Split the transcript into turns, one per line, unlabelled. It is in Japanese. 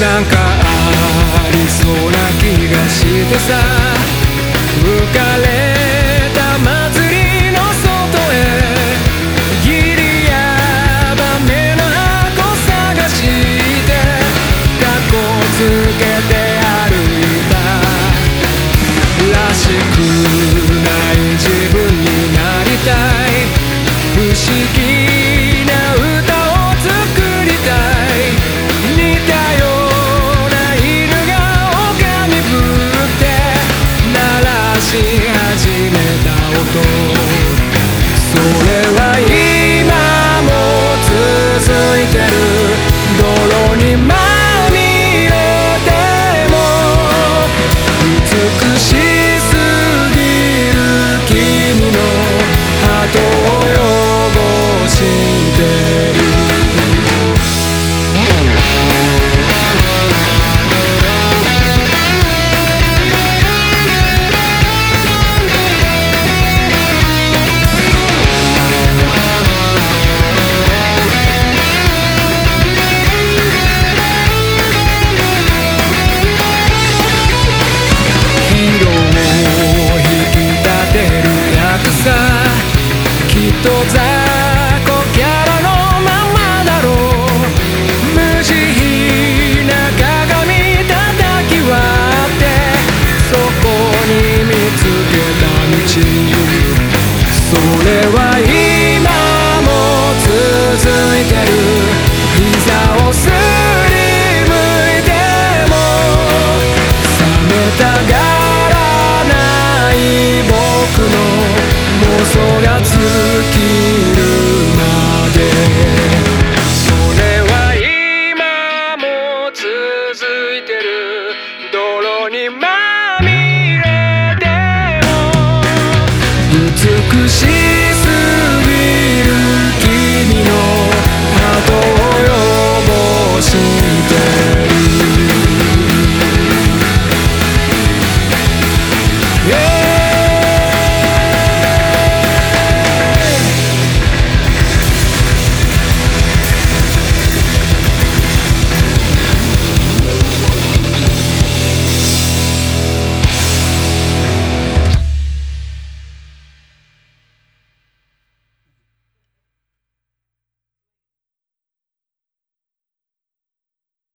なんかありそうな気がしてさ。浮かれた祭りの外へ。ギリヤバめの箱探して。かっこつけて歩いた。らしくない自分になりたい。不思議し始めた音。それは今っと雑魚キャラのままだろう無慈悲な鏡叩き割ってそこに見つけた道それは美しすぎる君の波動を汚して